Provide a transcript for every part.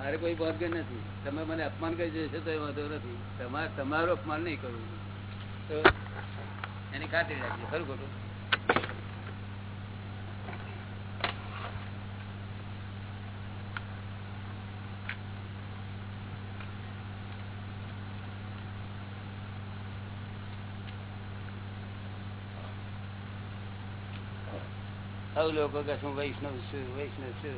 મારે કોઈ ભાગ્ય નથી. તમે મને અપમાન કરી જશો તો એ વાંધો નથી. તમારે તમારું અપમાન નહીં કરવું તો એની ખાતરી રાખજો. ખરું ખોટું? સૌ લોકો કે શું વૈષ્ણવ છું વૈષ્ણવ છું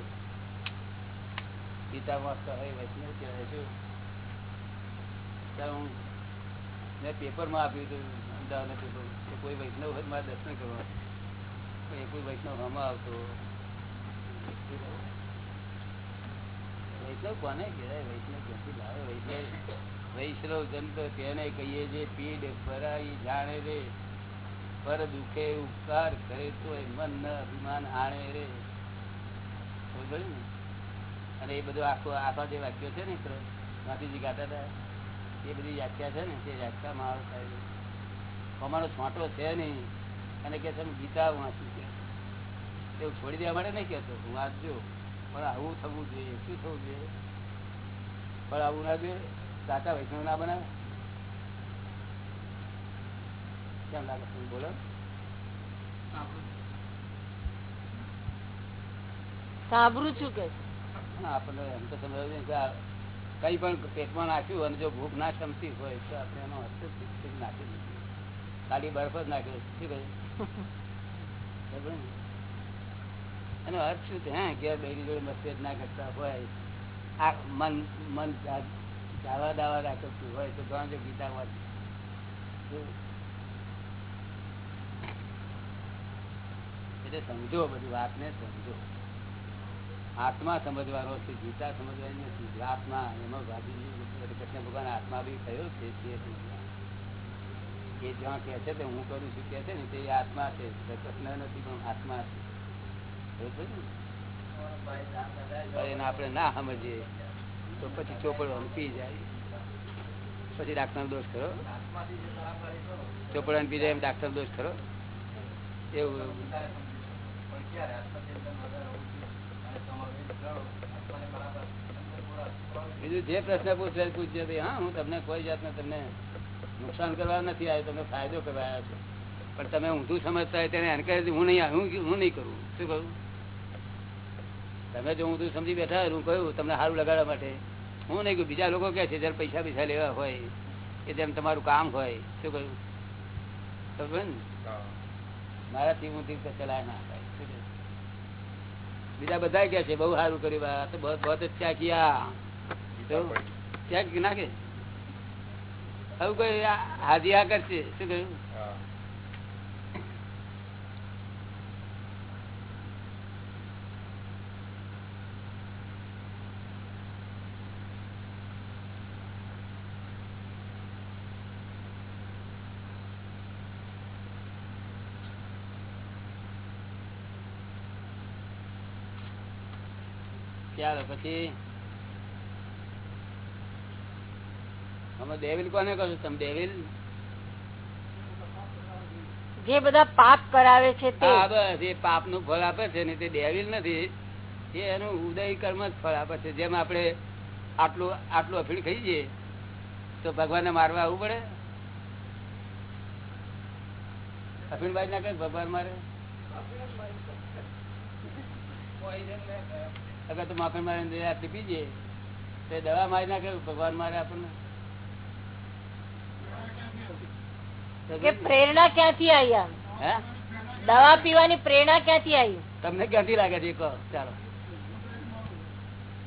ગીતા વાંચતા હોય, વૈષ્ણવ કહેવાય છું. ત્યારે હું મેં પેપરમાં આપ્યું હતું, અમદાવાદના પેપર કોઈ વૈષ્ણવ હોય મારે દર્શન કરવા. કોઈ કોઈ વૈષ્ણવ હમા આવતો વૈષ્ણવ કોને કહેવાય? વૈષ્ણવ ક્યાંથી લાવે? વૈષ્ણવ વૈષ્ણવ જન તેને કહીએ જે પીડ ભરાઈ જાણે રે, પર દુખે ઉપકાર કરે તો મન ન અભિમાન આણે રે. ખબર ને? અને એ બધું આખો આખા જે વાક્યો છે ને ગાંધીજી ગાતા હતા એ બધી વ્યાખ્યા છે ને તે વ્યાખ્યામાં આવે થાય અમારો છોટો છે નહીં. અને કે છે ગીતા વાંચું છે. એવું છોડી દેવા માટે નહીં કહેતો હું વાંચજો. પણ આવું થવું જોઈએ શું થવું જોઈએ? પણ આવું ના જોઈએ સાચા વૈષ્ણવ ના બનાવે. કેમ લાગે તમે બોલો. સાંભળું છું. કે આપણને એમ તો સમજાવ્યું કઈ પણ પેટમાં નાખ્યું અને જો ભૂખ ના ક્ષમતી હોય તો આપણે એનો હસ્તક્ષેપ નાખી દીધું. ખાલી બરફ જ નાખ્યો. શું એનો અર્થ શું છે? હા, ઘેર બેરી જોડે મતભેદ ના કરતા હોય, આ મન મન જાવા દાવા રાખતું હોય તો ઘણા જો ગીતા વાત એટલે સમજો બધી વાતને, સમજો. આત્મા સમજવાનો છે, ગીતા સમજવાની નથી. આત્મા, એમાં ગાંધીજી કૃષ્ણ ભગવાન આત્મા બી થયો છે એ જ્યાં કે છે તે હું કરું છું કે છે ને, તે આત્મા છે. કૃષ્ણ નથી, પણ આત્મા છે. એને આપણે ના સમજીએ. તો પછી ચોપડો પી જાય. પછી ડાક્ટર દોષ ખરો. ચોપડા પી જાય એમ ડાક્ટર દોષ ખરો. એવું બીજું જે પ્રશ્ન પૂછે પૂછજો હા હું તમને કોઈ જાતને તમને નુકસાન કરવા નથી આવ્યો તમને ફાયદો કરવા આવ્યો છું. પણ તમે ઊંધું સમજતા હોય તેને એન્કરેજ હું નહીં હું હું નહીં કરું? શું કહું તમે જો ઊંધું સમજી બેઠા હોય, હું કહ્યું તમને સારું લગાડવા માટે. હું નહીં કહું બીજા લોકો કહે છે જ્યારે પૈસા પૈસા લેવા હોય કે જેમ તમારું કામ હોય શું કહ્યું? મારાથી ઊંધી ચલાય ના થાય? બીજા બધા કે છે, બહુ સારું કર્યું બા, તો બહુ બહુ અચ્છા કિયા નાખે? આવું કોઈ હાજી આ કરશે શું કહ્યું? ચાલો પછી? અમે ડેવિલ કોને કહો તમે ડેવિલ જે બધા પાપ કરાવે છે તે. હા બસ એ પાપનું ફળ આપે છે ને તે ડેવિલ નથી. એ એનું ઉદય કર્મ જ ફળ આપે છે. જેમ આપણે આટલું આટલું અફીણ ખાઈ જઈએ તો ભગવાનને મારવા આવવું પડે? અફીણ બાજ ના કઈ ભગવાન મારે અગર તો માખણ મારી આટલી પીજે તો દવા મારી નાખે ભગવાન મારે આપણને. પ્રેરણા ક્યાંથી આવી આમ? હે? દવા પીવાની પ્રેરણા ક્યાંથી આવી? તમને ક્યાંથી લાગે છે? કહો ચાલો.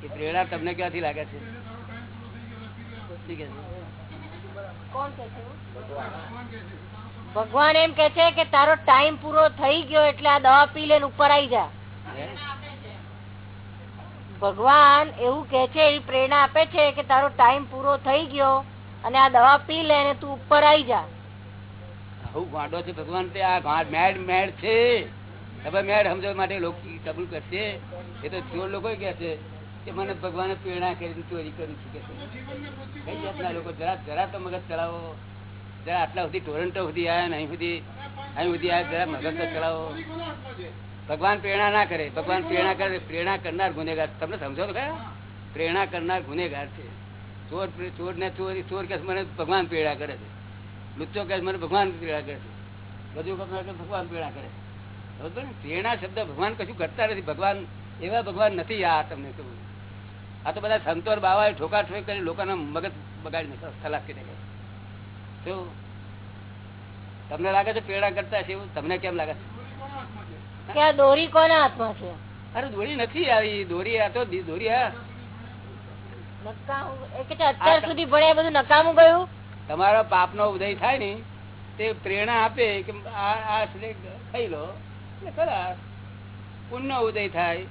એ પ્રેરણા તમને ક્યાંથી લાગે છે? ભગવાન એમ કે છે કે તારો ટાઈમ પૂરો થઈ ગયો એટલે આ દવા પી લે ઉપર આવી જા? ભગવાન એવું કે છે એ પ્રેરણા આપે છે કે તારો ટાઈમ પૂરો થઈ ગયો અને આ દવા પી લે ને તું ઉપર આવી જા ભગવાન માટે લોકો કબૂલ કરશે. એ તો ચોર લોકો કે છે કે મને ભગવાને પ્રેરણા કરી ચોરી કરું છું કે લોકો, જરા જરા તો મગજ ચલાવો. જરા આટલા સુધી ટોરન્ટો સુધી આવ્યા અહીં સુધી અહીં સુધી આવ્યા જરા મગજ ચલાવો. ભગવાન પ્રેરણા ના કરે, ભગવાન પ્રેરણા કરે પ્રેરણા કરનાર ગુનેગાર. તમને સમજો તો કયા પ્રેરણા કરનાર ગુનેગાર છે. ચોર ચોર ને ચોર ચોર કે મને ભગવાન પ્રેરણા કરે છે. લુચ્ચો કે મને ભગવાન પ્રેરણા કરે છે. બધું ભગવાન પ્રેરણા કરે છે. પ્રેરણા શબ્દ ભગવાન કશું કરતા નથી. ભગવાન, એવા ભગવાન નથી આ તમને કહું આ તો બધા સંતોર બાવાએ ઠોકા ઠોક કરી લોકોના મગજ બગાડી નાખે ખલાસી નાખે શું તમને લાગે છે પ્રેરણા કરતા છે તમને કેમ લાગે છે? કે આ દોરી કોના હાથમાં છે? અરે દોરી નથી આવી દોરી આ તો દી- દોરી આ. નકામું એ કે છે અત્યાર સુધી ભણ્યા બધું નકામું ગયું? તમારા પાપનો ઉદય થાય ને તે પ્રેરણા આપે કે આ આ ખાઈ લો. ખરા પુણ્ય ઉદય થાય.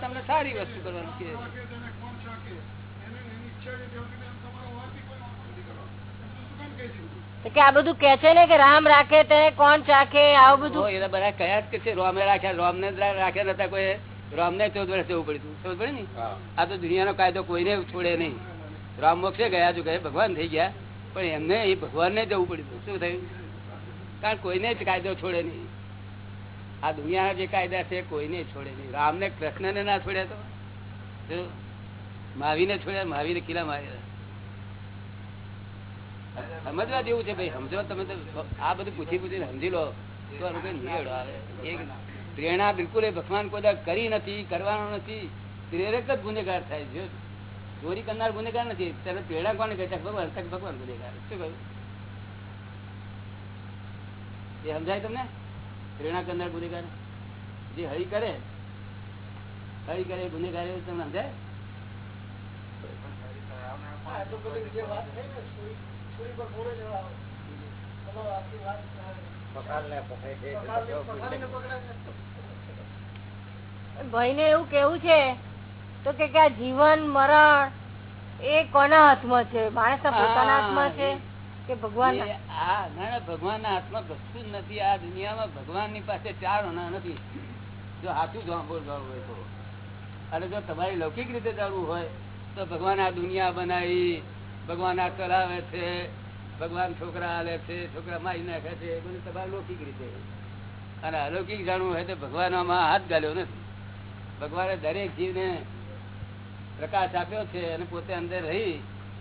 તમને સારી વસ્તુ કરવાની છે તો કે આ બધું કે છે ને કે રામ રાખે તેને કોણ ચાખે આવું બધું? એ તો બધા કયા જ કે છે રોમે રાખ્યા રોમ ને રાખ્યા નતા કોઈ. રોમને ચૌદ વર્ષ જવું પડ્યું ચૌદ પડે ને? આ તો દુનિયાનો કાયદો કોઈને છોડે નહીં. રામ મોક્ષે ગયા જો ગયા ભગવાન થઈ ગયા પણ એમને એ ભગવાનને જવું પડ્યું શું થયું? કારણ કોઈને જ કાયદો છોડે નહીં. આ દુનિયાના જે કાયદા છે કોઈને છોડે નહીં. રામને કૃષ્ણને ના છોડ્યા તો? માવીને મહાવીને છોડ્યા મહાવીને કિલ્લા માર્યા. સમજવા જેવું છે ભાઈ સમજો તમે તો આ બધું પૂછી પૂછીને સમજી લો. તો નિવેડો આવે? એક પ્રેરણા બિલકુલ એ ભગવાન કોઈ કરી નથી, કરવાનો નથી. પ્રેરક જ ગુનેગાર થાય છે. ચોરી કરનાર ગુનેગાર નથી, ત્યારે પ્રેરણા કોને કહે ભગવાન ભગવાન ગુનેગાર. શું કહ્યું? એ સમજાય તમને? પ્રેરણા કરનાર ગુનેગાર? જે હરી કરે હરી કરે ગુનેગાર તમને સમજાય? ભાઈ ને એવું કેવું છે? તો કે આ જીવન મરણ એ કોના હાથમાં છે? માણસ પોતાના હાથમાં છે કે ભગવાન ના ના હાથમાં કશું નથી. આ દુનિયામાં ભગવાનની પાસે ચાર હોના નથી. જો હાથું જાણવું હોય તો. અને જો તમારી લૌકિક રીતે જવું હોય તો ભગવાન આ દુનિયા બનાવી ભગવાન આ ચલાવે છે, ભગવાન છોકરા હાલે છે, છોકરા મારી નાખે છે બધું તમારે લૌકિક રીતે. અને અલૌકિક જાણવું હોય તો ભગવાન આમાં હાથ ગાલ્યો નથી. ભગવાને દરેક જીવને પ્રકાશ આપ્યો છે અને પોતે અંદર રહી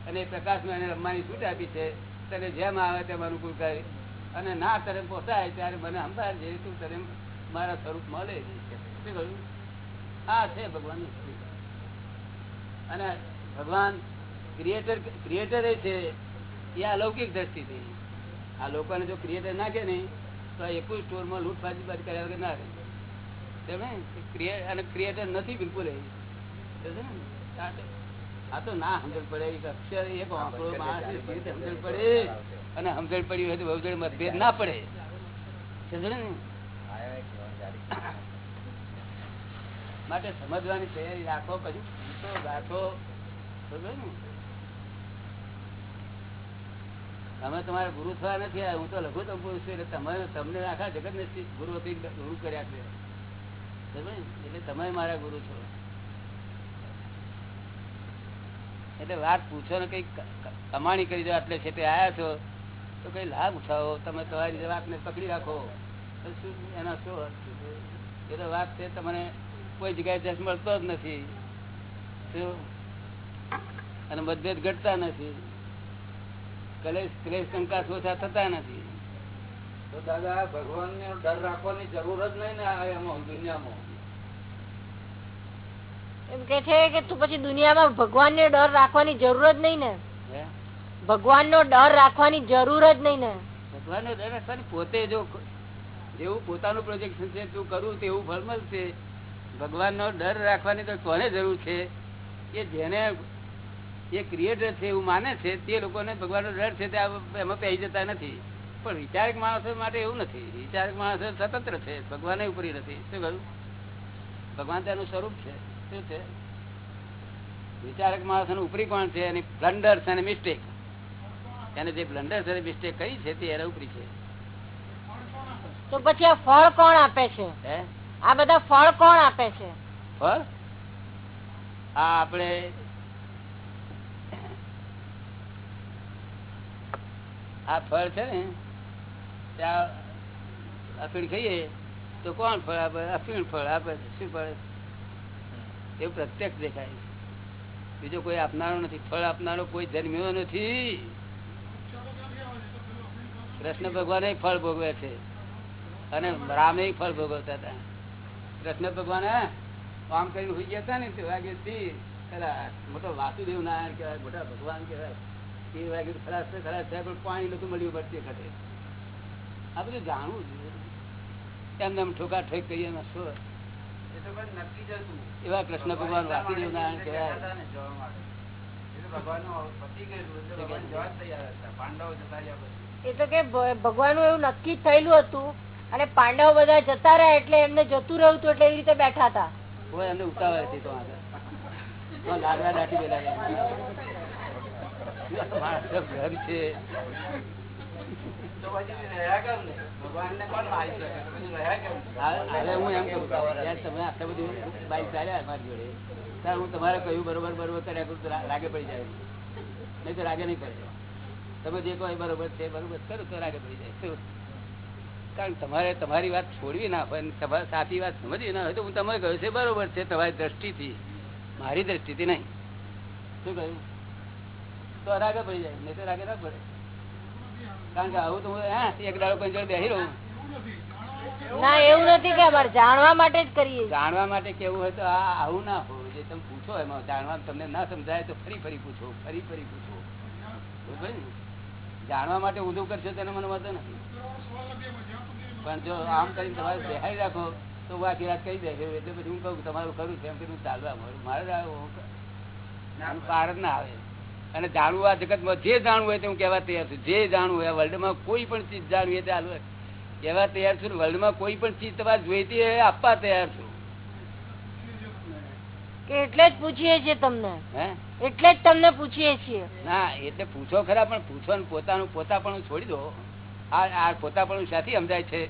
અને એ પ્રકાશમાં એને રમવાની છૂટ આપી છે. તને જેમ આવે તેમ અનુકૂળ કરે અને ના તને પોસાય ત્યારે મને સંભાળજે તું તને મારા સ્વરૂપ મળે જ. શું કહ્યું? આ છે ભગવાનનું સ્વરૂપ. અને ભગવાન ક્રિએટર ક્રિએટર છે એ અલૌકિક દ્રષ્ટિથી. આ લોકોને જો ક્રિએટર નાખે ને તો એકું સ્ટોરમાં લૂંટફાટ બાજી કર્યા વગર ના રહે. તમે અને ક્રિએટર નથી બિલકુલ એ. આ તો- ના સમજણ પડે એક અક્ષર એક આંકડો સમજણ પડે. અને સમજણ પડી હોય તો બહુ જોડે મતભેદ ના પડે. સમજણ ને? માટે સમજવાની તૈયારી રાખો પછી રાખો સમજો ને? અમે તમારા ગુરુ થવા નથી હું તો લઘુત્તમ પુરુષ છું, એટલે તમે તમને આખા જગત ને ગુરુ ગુરુ કર્યા છે. એટલે તમે મારા ગુરુ છો. એટલે વાત પૂછો ને કઈ કમાણી કરી દો એટલે છે તે આવ્યા છો, તો કઈ લાભ ઉઠાવો, તમે તમારી વાતને પકડી રાખો. તો શું એના શું અર્થ? એ તો વાત છે, તમને કોઈ જગ્યાએ જશ મળતો જ નથી. શું? અને મતભેદ ઘટતા નથી. કલેશ ક્લેશ શંકા ઓછા થતા નથી. તો દાદા ભગવાન ને ડર રાખવાની જરૂર જ નહીં ને એમાં દુનિયામાં. એમ કે છે કે તું પછી દુનિયામાં ભગવાન ને ડર રાખવાની જરૂર જ નહીં ને? ભગવાન નો ડર રાખવાની જરૂર જ નહીં ને? ભગવાનનો ડર રાખવાની પોતે જો જેવું પોતાનું પ્રોજેક્શન છે તું કરું તેવું ફળ મળશે. ભગવાનનો ડર રાખવાની તો કોને જરૂર છે? કે જેને એ ક્રિએટર છે એવું માને છે તે લોકોને ભગવાનનો ડર છે તે એમાં પહેરી જતા નથી. પણ વિચારક માણસો માટે એવું નથી. વિચારક માણસો સ્વતંત્ર છે ભગવાન ઉપરી નથી. શું કહ્યું? ભગવાન તેનું સ્વરૂપ છે. શું છે? વિચારક માણસ ઉપરી કોણ છે? એની બ્લન્ડર અને મિસ્ટેક એને જે બ્લન્ડર અને મિસ્ટેક કરી છે તે એના ઉપરી છે. તો પછી આ ફળ કોણ આપે છે? આ બધા ફળ કોણ આપે છે? ફળ? આ આપણે આ ફળ છે ને, ત્યાં અફીણ ખાઈએ તો કોણ ફળ આપે? અફીણ ફળ આપે શું ફળ? એવું પ્રત્યક્ષ દેખાય બીજો કોઈ આપનારો નથી. ફળ આપનારો કોઈ જન્મ્યો નથી. કૃષ્ણ ભગવાન ફળ ભોગવે છે. અને રામે ફળ ભોગવતા હતા. કૃષ્ણ ભગવાન આમ કરીને હોઈ ગયા હતા ને, તે વાગે મોટો વાસુદેવ નારાયણ કહેવાય, મોટા ભગવાન કહેવાય. એ વાગે ખરાશ છે ખરાશ છે પણ પાણી નતું મળ્યું પડતી વખતે આ બધું જાણવું જોઈએ એમને એમ ઠોકા ઠોક કહીએ ને શું એ તો બસ નક્કી જ હતું. એવા કૃષ્ણ ભગવાન વાસુદેવ નારાયણ કહેવાય. એ તો ભગવાન જવા જ તૈયાર હતા. પાંડવો જતા રહ્યા પછી. એ તો કે ભગવાન એવું નક્કી થયેલું હતું અને પાંડવ બધા જતા રહ્યા એટલે એમને જતું રહ્યું હતું એટલે એવી રીતે બેઠા હતા એમને ઉતાવળ હતી તો આગળ લાડવા દાટી પેલા ઘર છે. હું એમ કરું તમે આટલા બધું બાઈક ચાલ્યા મારી જોડે. ત્યારે હું તમારે કહ્યું બરોબર બરોબર કર્યા કરું તો રાગે પડી જાય. નહીં તો રાગે નહીં પડે. તમે જે કહો બરોબર છે બરોબર કરો તો રાગે પડી જાય. શું? કારણ તમારે તમારી વાત છોડવી ના હોય તમારી તમારે સાચી વાત સમજવી ના હોય તો હું તમારે કહ્યું છે બરોબર છે તમારી દ્રષ્ટિથી. મારી દ્રષ્ટિથી નહીં. શું કહ્યું? તો રાગે પડી જાય નહીં તો રાગે ના પડે. કારણ કે આવું તો હું હા એક દાડો કોઈ જોડે બેસી રહું. ના એવું નથી કે અમારે જાણવા માટે જ કરીએ જાણવા માટે કેવું હોય તો આ આવું ના હોવું જે તમે પૂછો એમાં જાણવા તમને ના સમજાય તો ફરી ફરી પૂછો ફરી ફરી પૂછો. જાણવા માટે ઊંધું કરશો તેને મને વાંધો નથી. પણ જો આમ કરીને તમારે બેહાડી રાખો તો હું આખી રાત કહી દેશે એટલે પછી હું કહું તમારું ખરું છે એમ કે હું ચાલવા મળું મારે પાર જ ના આવે. અને જાણવું આ જગતમાં જે જાણવું હોય તે હું કહેવા તૈયાર છું. જે જાણવું હોય વર્લ્ડમાં કોઈ પણ ચીજ જાણવી હોય તે કહેવા તૈયાર છું વર્લ્ડમાં કોઈ પણ ચીજ તમારે જોઈતી હોય આપવા તૈયાર છું. એટલે જ પૂછીએ છીએ તમને. એટલે જ તમને પૂછીએ છીએ. ના એટલે પૂછો ખરા પણ પૂછો ને પોતાનું પણ છોડી દો. આ પોતા પણ સાથી સમજાય છે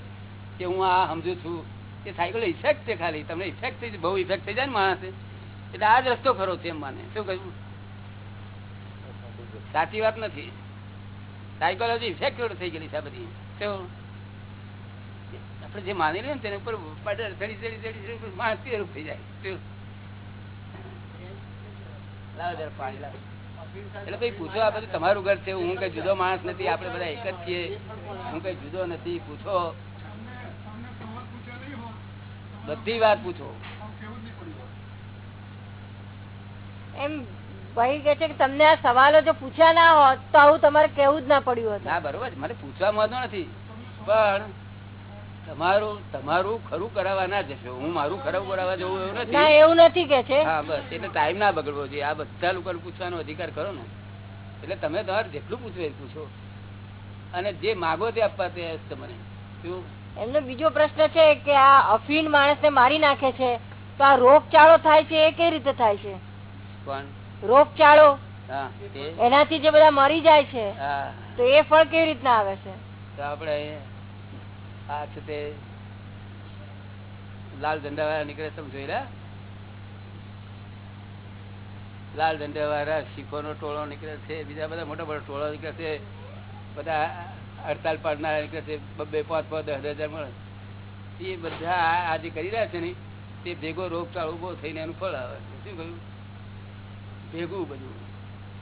કે હું આ સમજુ છું એ સાયકલ ઇફેક્ટ છે ખાલી. તમને ઇફેક્ટ થઈ બહુ ઇફેક્ટ થઈ જાય ને માણસે. એટલે આ જ રસ્તો ખરો છે એમ માને. શું કહ્યું? સાચી વાત નથી. સાયકોલોજી ઇફેક્ટ થઈ ગયેલી છે બધી. શું આપણે જે માની લઈએ ને તેના ઉપર ચડી ચડી ચડી માણસ થઈ જાય? શું? લાવો જરા પાણી લાવો. એટલે ભાઈ પૂછો આ બધું તમારું ઘર છે હું કઈ જુદો માણસ નથી આપણે બધા એક જ છીએ. હું કઈ જુદો નથી પૂછો. બધી વાત પૂછો. એમ ભાઈ કે છે કે તમને આ સવાલો જો પૂછ્યા ના હોત તો આવું તમારે કેવું જ ના પડ્યું હતું. ના બરોબર મને પૂછવા માંગતો નથી. પણ તમારું તમારું ખરું કરાવવા ના જશો. હું મારું ખરું કરાવવા જવું એવું ના એવું નથી કે છે. હા બસ. એટલે ટાઈમ ના બગડવો જોઈએ. આ બધા લોકો પૂછવાનો અધિકાર કરો ને. એટલે તમે તમારે જેટલું પૂછવું પૂછો. અને જે માગો તે આપવા તે તમને એમનો બીજો પ્રશ્ન છે કે આ અફીણ માણસને મારી નાખે છે. તો આ રોગચાળો થાય છે એ કઈ રીતે થાય છે? કોણ રોગચાળો એનાથી જે બધા મરી જાય છે તો એ ફળ કેવી રીતના આવે છે? તો આપણે આ છે તે લાલ ઝંડા વાળા નીકળે તમે જોઈ લાલ ઝંડા વાળા શીખો નો ટોળો નીકળે છે બીજા બધા મોટા મોટા ટોળો નીકળે છે બધા હડતાલ પાડનારા નીકળે છે બબ્બે પાંચ પાંચ દસ હજાર મળે એ બધા આ આ કરી રહ્યા છે ને તે ભેગો રોગચાળ ઊભો થઈને એનું ફળ આવે છે. શું કહ્યું? ભેગું બધું.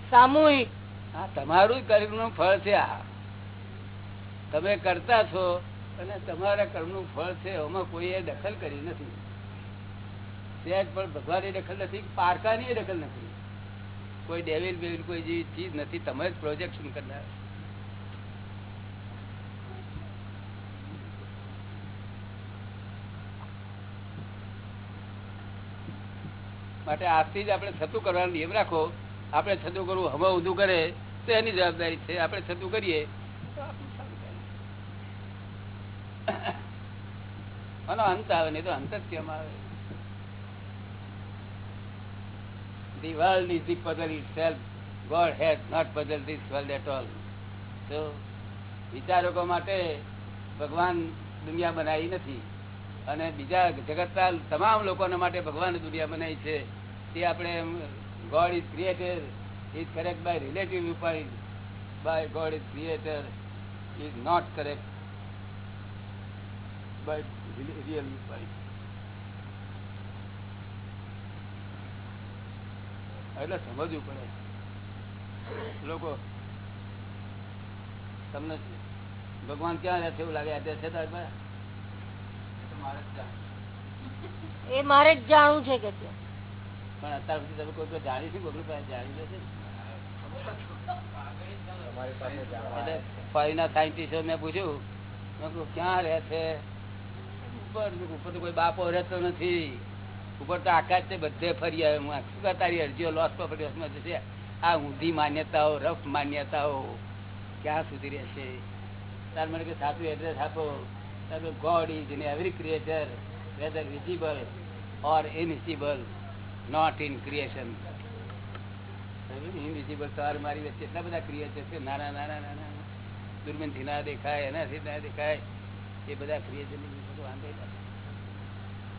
સામૂહિક. હા તમારું કર્મનું ફળ છે આ. તમે કરતા છો અને તમારા કર્મનું ફળ છે એમાં કોઈએ દખલ કરી નથી. સહેજ પણ ભગવાનની દખલ નથી પારકાની દખલ નથી. કોઈ ડેવિલ બેવિલ કોઈ જેવી ચીજ નથી તમે જ પ્રોજેક્શન કરનાર. માટે આજથી જ આપણે છતું કરવાનો નિયમ રાખો. આપણે છતું કરવું હવે ઊંધું કરે, તો એની જવાબદારી છે. આપણે છતું કરીએ. આનો અંત આવે, નહીં તો અંત જ કેમ આવે? The world is the puzzle itself. God has not માટે ભગવાન દુનિયા બનાવી નથી. અને બીજા જગતના તમામ લોકોના માટે ભગવાન દુનિયા બનાવી છે. તે આપણે God is creator is correct by relative view by God is creator is not correct by real view એટલે સમજવું પડે. લોકો, તમને ભગવાન ક્યાં રહે એવું લાગે? અત્યારે છે તાર? એ મારે જ જાણવું છે કે પણ અત્યાર સુધી તમે કોઈ કોઈ જાણી છે? કોઈ પાસે જાણી લેશે એટલે સાયન્ટિસ્ટો મેં પૂછ્યું. મેં ક્યાં રહે છે? ઉપર ઉપર તો કોઈ બાપો રહેતો નથી. ઉપર તો આકાશ છે બધે ફરી આવે હું શું તારી અરજીઓ લોસ પ્રોપર્ટી જશે આ ઊંધી માન્યતાઓ રફ માન્યતાઓ ક્યાં સુધી રહેશે? તાર મને કે સાચું એડ્રેસ આપો. God is in every creature whether visible or invisible not in creation invisible તાર મારી વચ્ચે એટલા બધા ક્રિએચર છે નાના નાના નાના દૂરબીનથી ના દેખાય એનાથી ના દેખાય એ બધા ક્રિએચર વાંધો.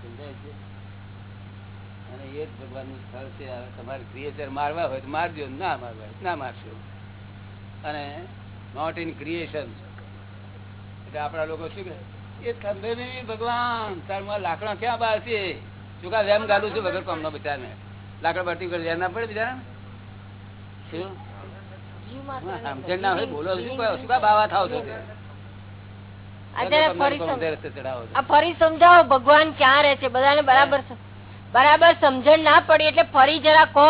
સમજાય અને એ જ ભગવાનનું સ્થળ છે તમારે ક્રિએચર મારવા હોય તો મારજો ના મારવા હોય ના મારશો અને નોટ ઇન ક્રિએશન એટલે આપણા લોકો શું કે એ ખંભે નહીં ભગવાન તારમાં લાકડા ક્યાં બહાર છે શું કા વેમ ગાડું છું વગર કામનો બચારને લાકડા ભરતી કરી ના પડે બિચારા શું સમજણ ના હોય બોલો શું શું બાવા થાવ છો તે? અત્યારે તમને ફરી કોણ સમ- રસ્તે ચડાવો છો? આ ફરી સમજાવો ભગવાન ક્યાં રહે છે બધાને બરાબર બરાબર સમજણ ના પડી એટલે ફરી જરા કહો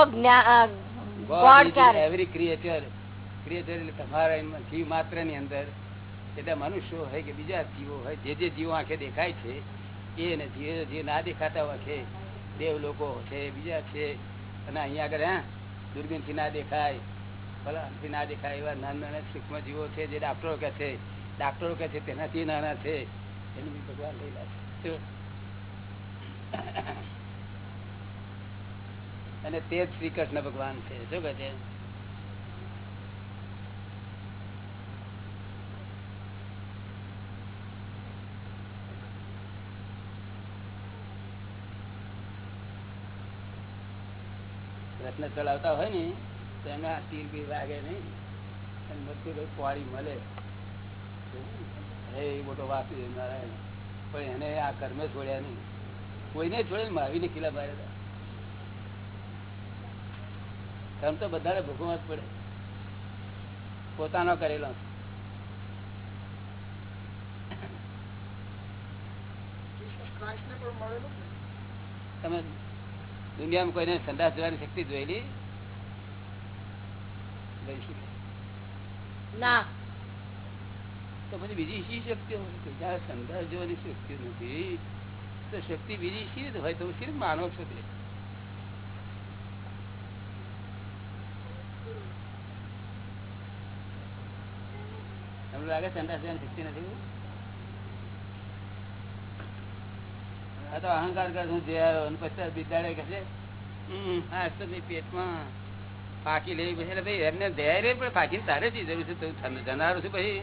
ગોડ ક્યારે every creature. Creature એટલે તમારા જીવ માત્રની અંદર એટલે મનુષ્યો હોય કે બીજા જીવો હોય, જે જે જીવો આંખે દેખાય છે, એ ને જે જે ના દેખાતા આંખે દેવ લોકો છે, બીજા છે, અને અહીંયા આગળ, હા દૂરબીનથી ના દેખાય, ફલાણથી ના દેખાય, એવા નાના નાના સૂક્ષ્મ જીવો છે જે ડાક્ટરો કે છે, ડાક્ટરો કે છે તેનાથી નાના છે, એનું બી ભગવાન લેલા છે. અને તે જ શ્રી કૃષ્ણ ભગવાન છે, શું કહે છે? કૃષ્ણ ચલાવતા હોય ને તો એના તીર બી લાગે નહીં. અને બધું મળે. એ મોટો વાસુદેવ નારાયણ. પણ એને આ કર્મે છોડ્યા નહીં. કોઈને છોડે માવીને કિલ્લા માર્યા કર્મ તો બધાને ભોગવવા જ પડે. પોતાનો કરેલો. તમે દુનિયામાં કોઈને સંદાસ જોવાની શક્તિ જોયેલી જોઈશું. ના. તો પછી બીજી શી શક્તિઓ હોય? સંદાસ જોવાની શક્તિ નથી તો શક્તિ બીજી શી રીતે હોય? તો શી રીતે માનો છો તે તમને લાગે સંદાસ જોવાની શક્તિ નથી? તો અહંકાર કરશું જે પછી બિદાડે છે તો પેટમાં ફાકી લેવી પછી ભાઈ એમને ધૈર્ય પણ ફાકી તારે જ જરૂર છે? તું જનારું છું પછી.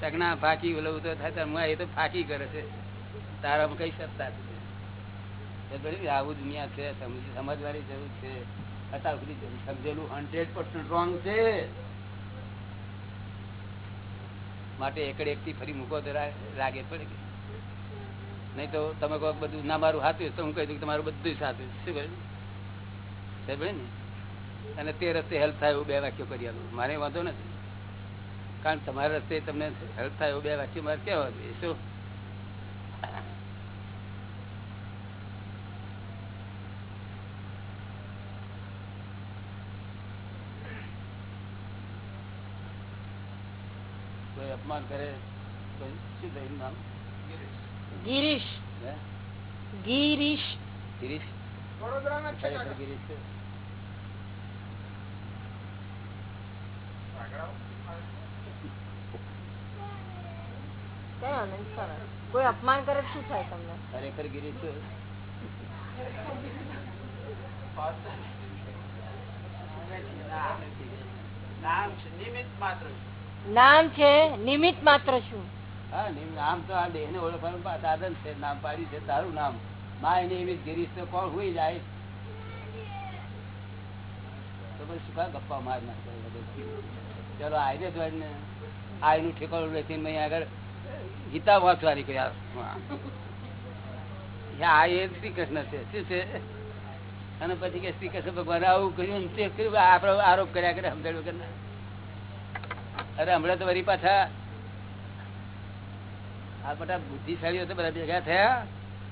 તકના ફાકી ઓલું તો થાય એ તો ફાકી કરે છે. તારામાં કઈ સત્તા છે? આવું દુનિયા છે સમજ- સમજવાની જરૂર છે. અત્યાર સુધી સમજેલું હંડ્રેડ પર્સન્ટ રોંગ છે. માટે એકડે એક થી ફરી મૂકો તો રાગે પડે કે. નહીં તો તમે કહો બધું, ના, મારું હાથું તો હું કહી દઉં તમારું બધું સાચું શું કહ્યું ને? અને તે રસ્તે હેલ્પ થાય એવું બે વાક્યો કરી આપું મારે વાંધો નથી. કારણ તમારા રસ્તે તમને હેલ્પ થાય એવું બે વાક્યો મારે કહેવા જોઈએ. શું? કોઈ અપમાન કરે તો શું થયું નામ? ગિરીશ. ગિરીશ. ગિરીશ? છે છે? કઈ અપમાન કરે શું થાય તમને? ખરેખર ગિરીશ છે? નામ છે નિમિત્ત માત્ર શું હા તો આ દેહ ને ઓળખવાનું સાધન છે, નામ પાડી છે, તારું નામ. માં એને એવી ગિરીશ તો કોણ હોય જાય? તો પછી શું ગપ્પા માર નાખે? ચલો આઈને જોઈને આઈનું ઠેકાણું લખીને આગળ ગીતા વાંચવાની કોઈ આ એ શ્રી કૃષ્ણ છે. શું છે? અને પછી કે શ્રી કૃષ્ણ ભગવાન આવું કર્યું તે કર્યું આપડે આરોપ કર્યા કરે સમજાડ્યું કે અરે હમણાં તો વરી પાછા આ બધા બુદ્ધિશાળીઓ બધા ભેગા થયા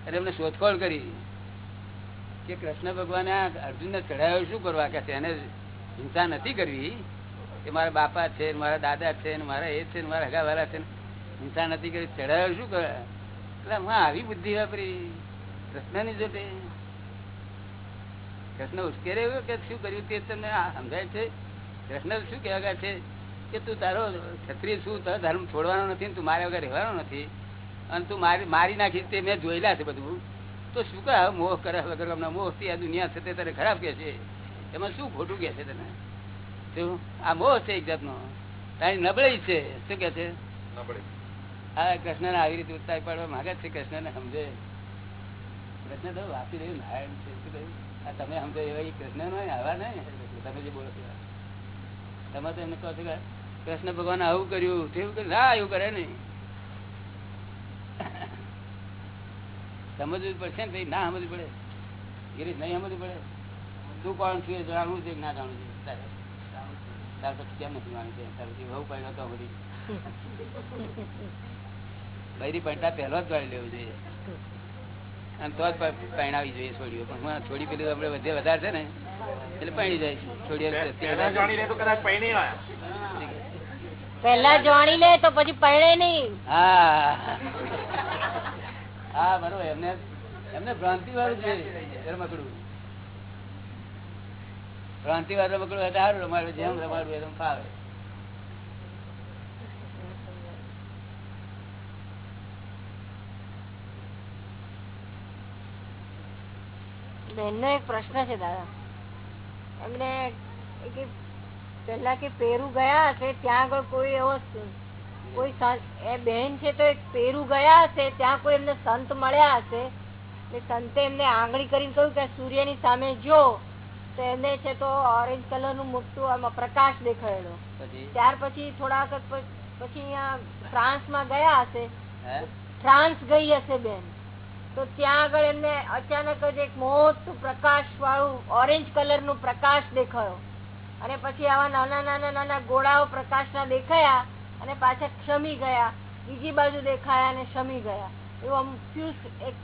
અને એમને શોધખોળ કરી કે કૃષ્ણ ભગવાને આ અર્જુનને ચડાવ્યો શું કરવા કે એને હિંસા નથી કરવી? કે મારા બાપા છે મારા દાદા છે ને મારા એ છે ને મારા હગાવાલા છે હિંસા નથી કરી ચડાવ્યો શું કરે? એટલે હું આવી બુદ્ધિ વાપરી કૃષ્ણની જોડે. કૃષ્ણ ઉશ્કેરે કે શું કર્યું તે તમને સમજાય છે? કૃષ્ણ શું કહેવા છે? કે તું તારો ક્ષત્રિય શું તારો ધર્મ છોડવાનો નથી તું મારે વગર રહેવાનો નથી. અને તું મારી મારી નાખી તે મેં જોયેલા છે બધું. તો શું કહે મોહ કરે વગર હમણાં મોહથી આ દુનિયા છે તે તને ખરાબ કે છે? એમાં શું ખોટું કે છે તને? શું? આ મોહ છે એક જાતનો. તારી નબળી છે. શું કે છે? હા કૃષ્ણ આવી રીતે ઉત્સાહ પાડવા માંગે છે કૃષ્ણ ને સમજે. કૃષ્ણ તો વાપી રહ્યું નારાયણ છે શું કહ્યું? આ તમે સમજો એવા એ કૃષ્ણ નો આવા નહીં તમે જે બોલો છો. તમે તો એમને કહો છો કે કૃષ્ણ ભગવાન આવું કર્યું તેવું કર્યું ના એવું કરે નહીં. સમજવું પડશે ને ના સમજવું પડે. ગિરીશ નહીં સમજવું પડે. તું કોણ છું એ જાણવું છે ના જાણવું છે? તાર. પછી કેમ નથી જાણવું છે? તાર પછી બહુ પડ્યો તો બધી બૈરી પૈટા પહેલો જ પાડી લેવું જોઈએ. અને તો જ પ- જોઈએ છોડીઓ. પણ હું છોડી પેલી આપણે વધે વધારે છે ને એટલે પાણી જાય છોડીઓ પહેલા જાણી લે તો પછી પડે નહીં. હા. હા બરોબર. એમને એમને ભ્રાંતિ વાળું છે રમકડું. ભ્રાંતિ વાળું રમકડું હોય સારું રમાડું જેમ રમાડું એમ ફાવે. બેનનો એક પ્રશ્ન છે દાદા. એમને પેલા કે પેરુ ગયા હશે ત્યાં આગળ કોઈ એવો કોઈ એ બેન છે તો પેરુ ગયા હશે ત્યાં કોઈ એમને સંત મળ્યા હશે. એટલે સંતે એમને આંગળી કરીને કહ્યું કે સૂર્યની સામે જો. તો એમને છે તો ઓરેન્જ કલરનું મોટું આમાં પ્રકાશ દેખાયેલો. ત્યાર પછી થોડા વખત પ- પછી અહીંયા ફ્રાન્સમાં ગયા હશે. ફ્રાન્સ ગઈ હશે બેન. તો ત્યાં આગળ એમને અચાનક જ એક મોટું પ્રકાશ વાળું ઓરેન્જ કલરનું પ્રકાશ દેખાયો. અને પછી આવા નાના નાના નાના ગોળાઓ પ્રકાશના દેખાયા અને પાછા ક્ષમી ગયા. બીજી બાજુ દેખાયા અને ક્ષમી ગયા. એવું આમ few એક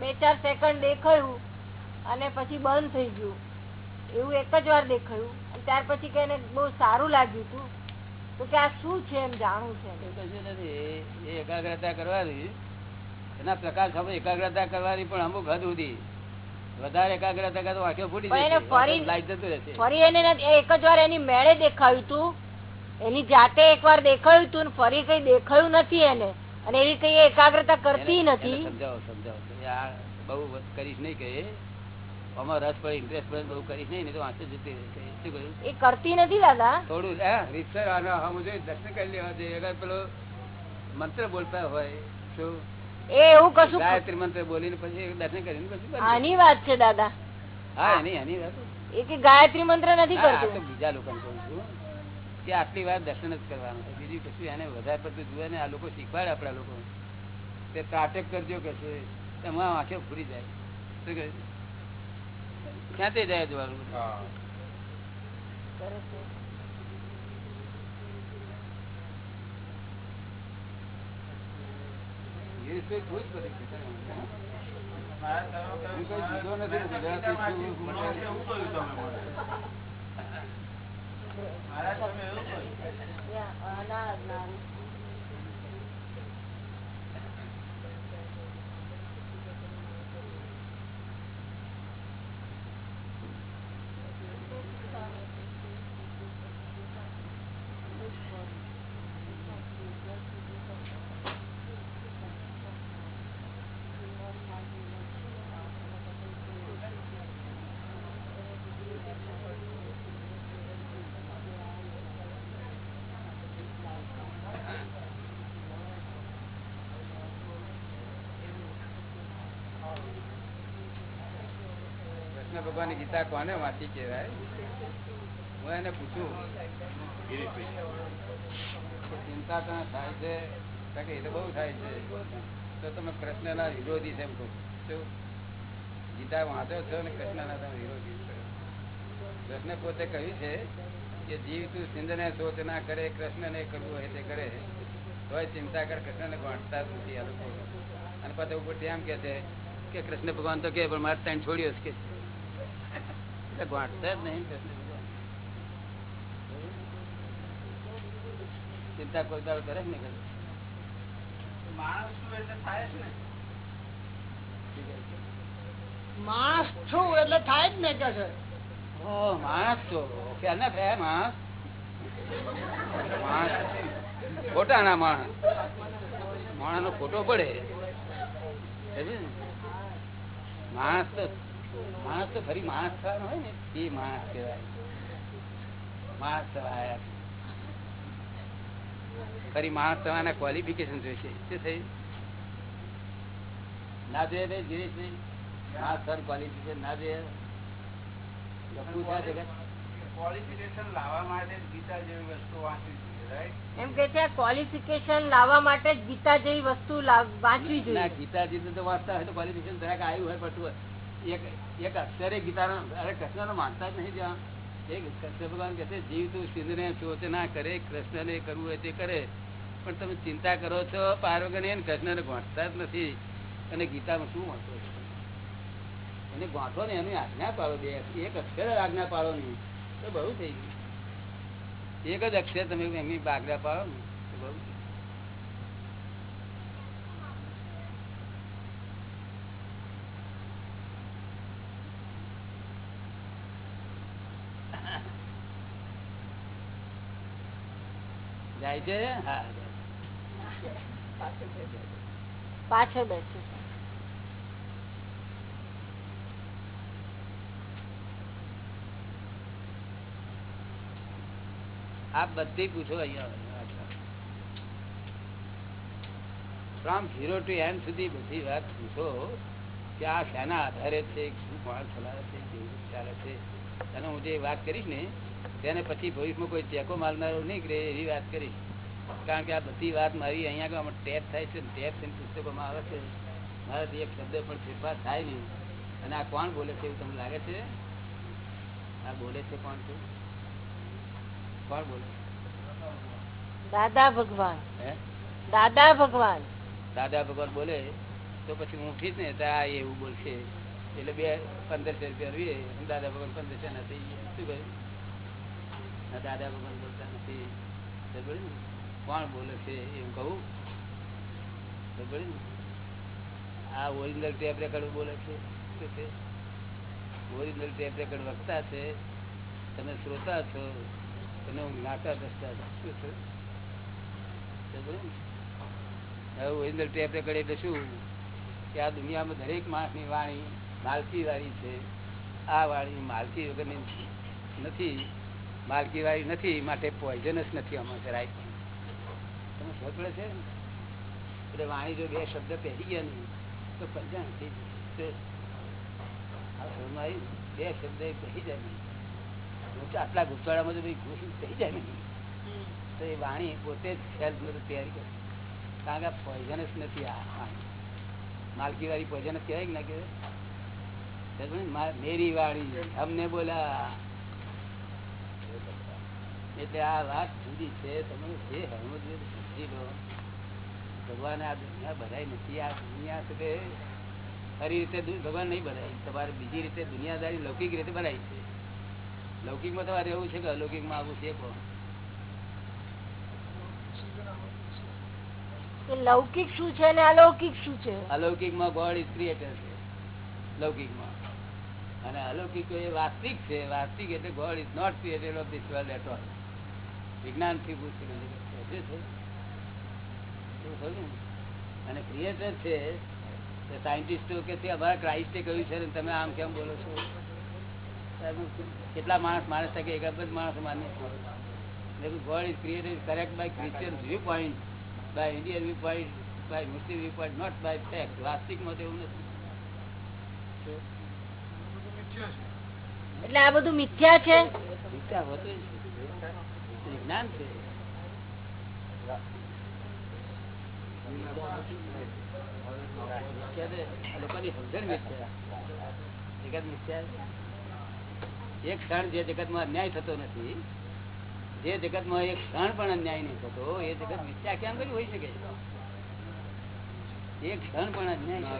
બે ચાર સેકન્ડ દેખાયું અને પછી બંધ થઈ ગયું. એવું એક જ વાર દેખાયું. અને ત્યાર પછી કે બહુ સારું લાગ્યું હતું. તો કે આ શું છે એમ જાણવું છે એકાગ્રતા કરવાની. એના પ્રકાશ સામે એકાગ્રતા કરવાની પણ અમુક હદ સુધી વધારે એકાગ્રતા કરે તો આંખો ફૂટી જાય ફરી- લાઈટ જતું રહેશે ફરી એને એક જ વાર એની મેળે દેખાયું તું. એની જાતે એક વાર દેખાયું તું ફરી કઈ દેખાયું નથી એને. અને એવી કઈ એકાગ્રતા કરતી નથી. સમજાવો સમજાવો. બહુ કરીશ નહીં કે આમાં રસ પડે ઇન્ટરેસ્ટ પડે બહુ કરીશ નહીં તો વાંચે જતી રહે. શું કહ્યું એ કરતી નથી દાદા. થોડું રીતસર આનો હમ દર્શન કરી લેવા જોઈએ. અગર પેલો મંત્ર બોલતા હોય શું? એ એવું કશું ગાયત્રી મંત્ર બોલીને પછી દર્શન કરીને પછી આની વાત છે દાદા. હા એની એની વાત. એ કે ગાયત્રી મંત્ર નથી કરતું. બીજા લોકો કહું છું. કે આટલી વાર દર્શન જ કરવાનું છે. બીજું કશું એને વધારે પડતું જુએ ને આ લોકો શીખવાડે આપણા લોકો. તે ત્રાટક કરજો કે છે તમારા આંખે ફૂરી જાય. શું કહે ક્યાં તે જાય જોવાનું બધું? હા. ગિરીશભાઈ ખુશ બધી છે. મારા. તમે એવું કહ્યું. કૃષ્ણ ભગવાનની ગીતા કોને વાંચી કહેવાય? હું એને પૂછું. ચિંતા તને થાય છે. કે એ તો બહુ થાય છે. તો તમે કૃષ્ણના વિરોધી છે? ગીતા વાંચો છો અને કૃષ્ણના તમે વિરોધી કૃષ્ણ પોતે કહ્યું છે કે જીવ તું સિંધને શોચ ના કરે, કૃષ્ણને કરવું હોય તે કરે. તો ચિંતા કર, કૃષ્ણને વાંચતા જ નથી અને પાછા ઉપરથી એમ કે છે કે કૃષ્ણ ભગવાન તો કે પણ મારે ત્યાં છોડ્યો છે કે એટલે વાંચતા જ નહીં. ચિંતા કોઈ દાળ કરે કરે માણસ શું એટલે થાય જ ને. માણસ છું એટલે થાય જ ને કે છે? માણસ છો. ક્યારના થયા માણસ. માણસ ખોટા ના માણસ. માણસ નો ખોટો પડે. માણસ તો માણસ તો ફરી માણસ થવાનો હોય ને એ માણસ કહેવાય. માણસ થવાય. ફરી માણસ થવાના ક્વોલિફિકેશન જોઈશે શું થયું? ના જોઈએ ભાઈ ગિરીશભાઈ માણસ થવાની ક્વોલિફિકેશન ના જોઈએ ક્વોલિફિકેશન લાવવા માટે ગીતા જેવી વસ્તુ વાંચવી જોઈએ રાઈટ એમ કે છે ક્વોલિફિકેશન લાવવા માટે ગીતા જેવી વસ્તુ વાંચવી જોઈએ. ગીતાજી તો વાંચતા હોય તો ક્વોલિફિકેશન જરાક આવ્યું હોય પડતું હોય. એક એક અક્ષરે ગીતા અરે કૃષ્ણનો માનતા જ નહીં ત્યાં. એક કૃષ્ણ ભગવાન કહે જીવ તું સિંધને શોચ ના કરે, કૃષ્ણને કરવું હોય તે કરે. પણ તમે ચિંતા કરો છો પાર્વગણી અને કૃષ્ણને વાંચતા જ નથી. અને ગીતામાં શું વાંચો છો એને વાંચો ને એની આજ્ઞા પાડો બે. એક અક્ષર આજ્ઞા પાડો નહીં, તો બહુ થઈ ગયું. એક જ અક્ષર તમે એમની આજ્ઞા પાડો ને, તો બહુ થઈ ગયું. જાય છે? હા. પાછળ બેસે. આપ બધી પૂછો અહીંયા. ફ્રોમ ઝીરો ટુ એન્ડ સુધી બધી વાત પૂછો કે આ શાના આધારે છે શું કોણ ચલાવે છે કેવું ચાલે છે. અને હું જે વાત કરીશ ને તેને પછી ભવિષ્યમાં કોઈ ચેકો મારનારો નહીં કરે એવી વાત કરી કારણ કે આ બધી વાત મારી અહીંયા આગળ ટેપ થાય છે ટેપ થઈને પુસ્તકોમાં આવે છે. મારાથી એક શબ્દ પણ ફેરફાર થાય નહીં. અને આ કોણ બોલે છે એવું તમને લાગે છે? આ બોલે છે કોણ છે? કોણ બોલે દાદા ભગવાન. દાદા ભગવાન. દાદા ભગવાન બોલે તો પછી હું ઉઠીશ ને તો આ એવું બોલશે. એટલે બે પંદરસો રૂપિયા દાદા ભગવાન પંદરસો ના થઈ ગયા. શું કહ્યું? ના ભગવાન બોલતા નથી. કોણ બોલે છે એમ કહું? આ ઓરિજિનલ ટેપ રેકર્ડ બોલે છે? ઓરિજિનલ ટેપ રેકર્ડ વક્તા છે? તમે શ્રોતા છો? હું જ્ઞાતા દ્રષ્ટા છું. શું છે? હવે ઓરિજિનલ ટેપ રેકર્ડ એટલે શું? કે આ દુનિયામાં દરેક માણસની વાણી માલકી વાળી છે. આ વાણી માલકી વગરની નથી. માલકી વાળી નથી માટે પોઈઝનસ નથી આમાં જરાય. તમે ખબર પડે છે એટલે વાણી જો બે શબ્દ પહેરી ગયા નહીં તો પંચાણ થઈ જશે બે શબ્દ પહેરી જાય નહીં આટલા ગુસ્સાળામાં તો ભાઈ ઘૂસી થઈ જાય નહીં તો એ વાણી પોતે જ સેલ્ફ બધું તૈયારી કરે કારણ કે પોઈઝનસ નથી આ વાણી. માલકી વાળી પોઈઝનસ કહેવાય કે ના કહેવાય? મેરી વાણી અમને બોલા. એટલે આ વાત જુદી છે. તમે જે એ સમજી લો ભગવાન આ દુનિયા બનાવી નથી. આ દુનિયા છે ખરી રીતે ભગવાન નહીં બનાવી તમારે બીજી રીતે દુનિયાદારી લૌકિક રીતે બનાવી છે. લૌકિકમાં તમારે એવું છે કે અલૌકિકમાં આવું છે કોણ? લૌકિક શું છે અલૌકિક શું છે? અલૌકિકમાં ગોડ ઇઝ ક્રિએટર છે. લૌકિકમાં. અને અલૌકિક એ વાસ્તવિક છે. વાસ્તવિક એટલે God is not created of this world at all વિજ્ઞાનથી થી ને? અને ક્રિએટર છે સાયન્ટિસ્ટો કે અમારા ક્રાઇસ્ટે કહ્યું છે ને તમે આમ કેમ બોલો છો? કેટલા માણસ માણસ থাকে એક જ માણસ માને God is created correct by Christian view point by Indian view point by Muslim view point not by fact વાસ્તવિકમાં તો એવું નથી. એટલે આ બધું મિથ્યા છે? મિથ્યા હોતું છે. વિજ્ઞાન છે. મિથ્યા છે. આ લોકોની સમજણ જગત મિથ્યા એક ક્ષણ જે જગતમાં અન્યાય થતો નથી જે જગતમાં એક ક્ષણ પણ અન્યાય નહીં થતો એ જગત મિથ્યા કેમ કરી હોઈ શકે? એક ક્ષણ પણ અન્યાય નહીં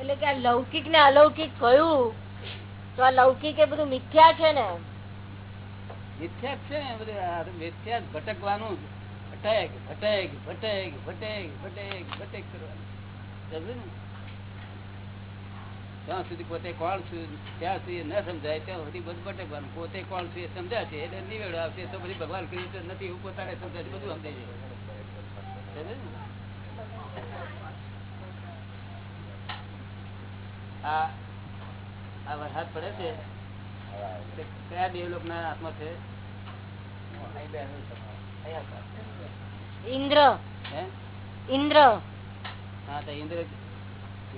એટલે કે આ લૌકિક ને અલૌકિક કયું તો આ લૌકિક એ બધું મિથ્યા છે ને? મિથ્યા છે ને બધું મિથ્યા ભટકવાનું ભટક ભટક ભટક, ભટેક ભટેક ભટેક કરવાનું? જ્યાં સુધી પોતે કોણ છું, ત્યાં સુધી ન સમજાય, ત્યાં સુધી બધું ભટકવાનું. પોતે કોણ છું એ સમજાશે, એટલે નિવેડો આવશે તો પછી ભગવાન કહ્યું નથી એવું પોતાને સમજાય બધું સમજાય છે સમજ્યું ને? આ આ વરસાદ પડે છે. કયા દેવલોક ના હાથમાં છે? ઇન્દ્ર. હે? ઇન્દ્ર. હા તો ઇન્દ્ર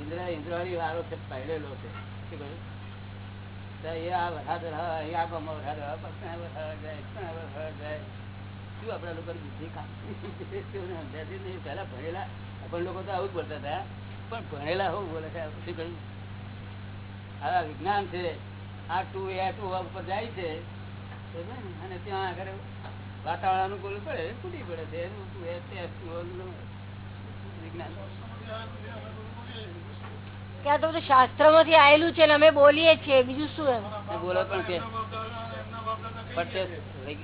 ઇન્દ્ર ઇન્દ્રવાળી વાળો છે પહેરેલો છે. શું કહ્યું? એ આ વરસાદ હા, અહીં આ ગામમાં વરસાદ આ વરસાદ જાય, પછી વરસાદ જાય. શું આપણા લોકોની બુદ્ધિ કામ પહેલા ભણેલા આપણ લોકો તો આવું જ બોલતા હતા પણ ભણેલા હોવું બોલે છે શું કહ્યું? આ વિજ્ઞાન છે આ ટુ એ ટુ ઉપર જાય છે અને ત્યાં આગળ વાતાવરણ અનુકૂળ પડે તૂટી પડે છે. એનું ટુ એ તે વિજ્ઞાન. કે તો બધું શાસ્ત્રમાંથી આવેલું છે અમે બોલીએ છીએ. બીજું શું એમ? બોલો પણ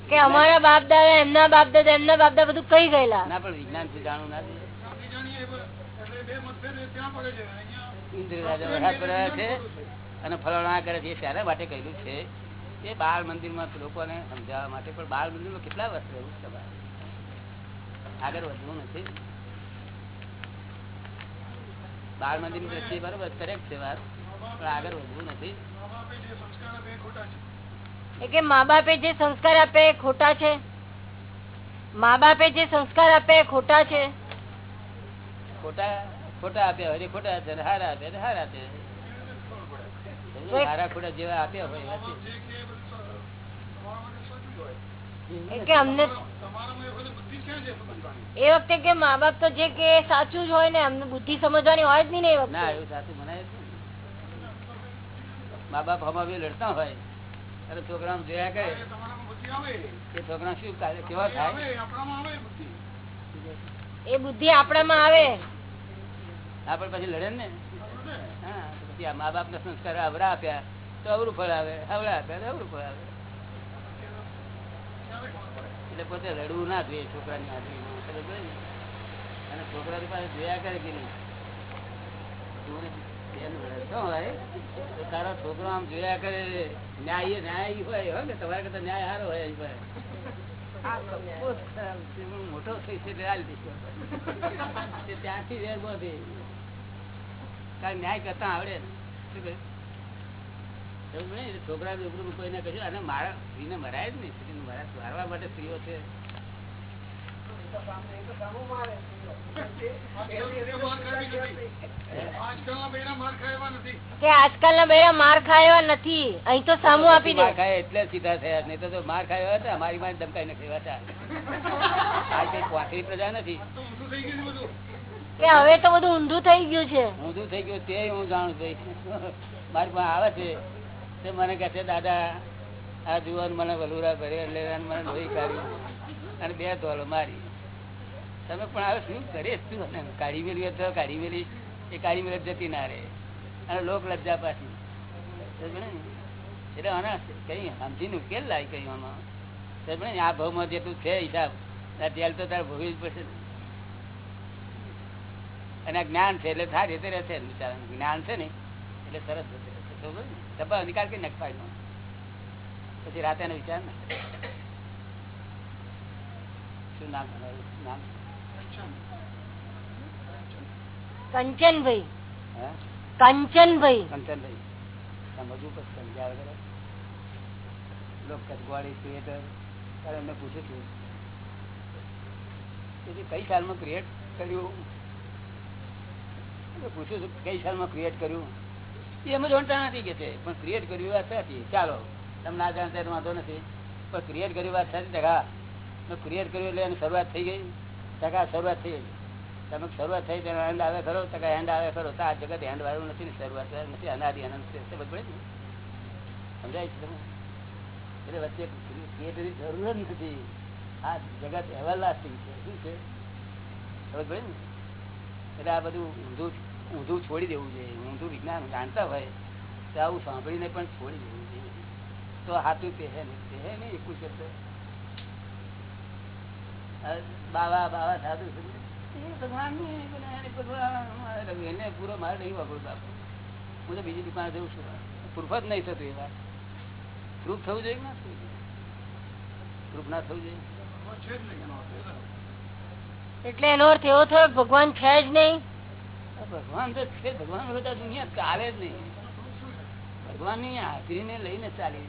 કે અમારા બાપ દાદા એમના બાપ દાદા એમના બાપ દાદા બધું કઈ ગયેલા? ના પણ વિજ્ઞાનથી જાણવું ના. ઇન્દ્ર રાજા છે. અને ફલાણા કરે છે શાના માટે કહેલું છે? એ બાળ મંદિરમાં લોકોને સમજાવવા માટે પણ બાળ મંદિરમાં કેટલા વર્ષ રહેવું તમારે? આગળ વધવું નથી? બાળ મંદિરની દ્રષ્ટિએ બરોબર કરેક્ટ છે વાત પણ આગળ વધવું નથી. કે મા બાપે જે સંસ્કાર આપે એ ખોટા છે? મા બાપે જે સંસ્કાર આપે એ ખોટા છે? ખોટા ખોટા આપ્યા હોય ખોટા છે હારા આપ્યા હારા છે હારા ખોટા જેવા આપ્યા હોય એવા છે. એ વખતે કે મા બાપ તો જે કે સાચું જ હોય ને અમને બુદ્ધિ સમજવાની હોય જ નહીં ને એ વખતે. મા બાપ હમા લડતા હોય અને છોકરા જોયા કરે એ છોકરા શું કેવા થાય? એ બુદ્ધિ આપણામાં આવે. આપડે પછી લડે ને? હા તો પછી આ મા બાપ ના સંસ્કાર અવરા આપ્યા તો અવરું ફળ આવે અવરા આપ્યા તો અવરું ફળ આવે એટલે પોતે રડવું ના જોઈએ છોકરાની હાજરીમાં ને? અને છોકરા પાસે જોયા કરે કે નહીં ને તારો છોકરો આમ જોયા કરે ન્યાય ન્યાય હોય હો કે તમારા કરતા ન્યાય સારો હોય મોટો થઈ છે. ત્યાંથી વેર બાંધે. કારણ ન્યાય કરતા આવડે. શું? છોકરા રૂબરૂ કોઈને કહ્યું અને મારા સ્ત્રીને મરાય જ નહીં સ્ત્રીને મરાય. મારવા માટે સ્ત્રીઓ છે? કે આજકાલના બેરા માર ખાય નથી. અહીં તો સામું આપી દે. એટલે સીધા નહીં. તો તો માર ખાયો હતા અમારી માં ધમકાઈ નથી પ્રજા નથી. કે હવે તો બધું ઊંધું થઈ ગયું છે. ઊંધું થઈ ગયું તે હું જાણું છું. મારી પાસે આવે છે. તે મને કહે છે, દાદા, આ જુવાન મને વલુરા ભરે મને લોહી કાઢ્યું. અને બે ધોલો મારી. તમે પણ હવે શું કરે શું કાઢી મેળવી તો કાઢી મેળવી એ કાઢી મેળવી જતી ના રહે. અને લોક લજ્જા પાછી. એટલે આના કઈ સમજીને ઉકેલ લાય કઈ આમાં. આ ભાવમાં જેટલું છે હિસાબ તેલ તો તારે ભોગવી જ પડશે. અને જ્ઞાન છે એટલે સારી રીતે રહેશે જ્ઞાન છે ને એટલે સરસ રહેશે. ડબ્બા નિકાલ કરી નાખ. પછી રાતે એનો વિચાર ને? શું નામ તમારું? નામ કંચનભાઈ. કંચનભાઈ. કંચનભાઈ. સમજવું પછી સમજ્યા વગર? લોક કચવાડી ક્રિએટર ત્યારે એમને પૂછ્યું હતું કઈ સાલમાં ક્રિએટ કર્યું? પૂછ્યું છું કઈ સાલમાં ક્રિએટ કર્યું? એ જ જાણતા નથી કે છે. પણ ક્રિએટ કર્યું વાત સાચી. ચાલો તમે ના જાણતા એનો વાંધો નથી. પણ ક્રિએટ કર્યું વાત સાચી. ટકા ક્રિએટ કર્યું એટલે એની શરૂઆત થઈ ગઈ. ટકા શરૂઆત થઈ ગઈ. તમે શરૂઆત થઈ તેનો હેન્ડ આવે ખરો? ટકા હેન્ડ આવે ખરો? તો આ જગત હેન્ડ વાળું નથી ને શરૂઆત નથી. અનાદિ અનંત છે. સમજ પડે સમજાય છે તમે એટલે વચ્ચે ક્રિએટની જરૂર જ નથી. આ જગત એવર લાસ્ટિંગ છે. શું છે? સમજ પડે ને. એટલે આ બધું ઊંધું ઊંધું છોડી દેવું જોઈએ. ઊંધું વિજ્ઞાન જાણતા હોય તો આવું સાંભળીને પણ છોડી દેવું જોઈએ. તો હાથું પહે નહીં. પહે નહીં એકું શબ્દ. બાવા બાવા સાધુ એને પૂરો મારે નહીં વાપરું બાપુ હું તો બીજી દુકાને જઉં છું. પ્રૂફ જ નહીં થતું એ વાત. પ્રૂફ થવું જોઈએ ના થવું જોઈએ? પ્રૂફ ના થવું જોઈએ? એટલે એનો અર્થ એવો થયો ભગવાન છે જ નહીં. ભગવાન તો છે ભગવાન વગર દુનિયા ચાલે જ નહીં. ભગવાનની હાજરી ને લઈને ચાલી.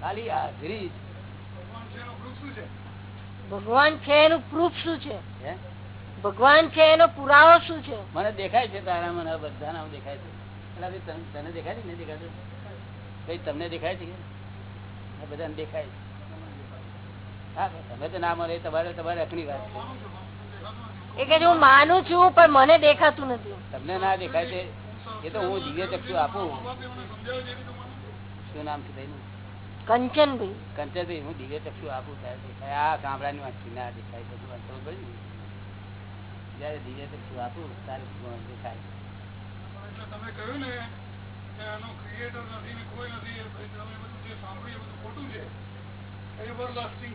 ખાલી હાજરી ભગવાન છે એનું પ્રૂફ શું છે? ભગવાન છે એનો પુરાવો શું છે? મને દેખાય છે તારા મને બધા નામ દેખાય છે. તને દેખાય છે નહીં દેખાતું કઈ તમને દેખાય છે બધાને દેખાય છે. હા તમે તો ના મળે તમારે તમારે અખની વાત છે. એ કે હું માનું છું પણ મને દેખાતું નથી. તમને ના દેખાય છે એ તો હું દિવ્ય ચક્ષુ આપું. શું નામ છે કંચનભાઈ. કંચનભાઈ હું દિવ્ય ચક્ષુ આપું ત્યારે દેખાય. આ ગામડાની છે, ના દેખાય બધું ખબર જયારે દિવ્ય ચક્ષુ આપું ત્યારે દેખાય? તમે કહ્યું ને એનો ક્રિએટર નથી ને કોઈ નથી તમે બધું જે સાંભળ્યું બધું ખોટું છે.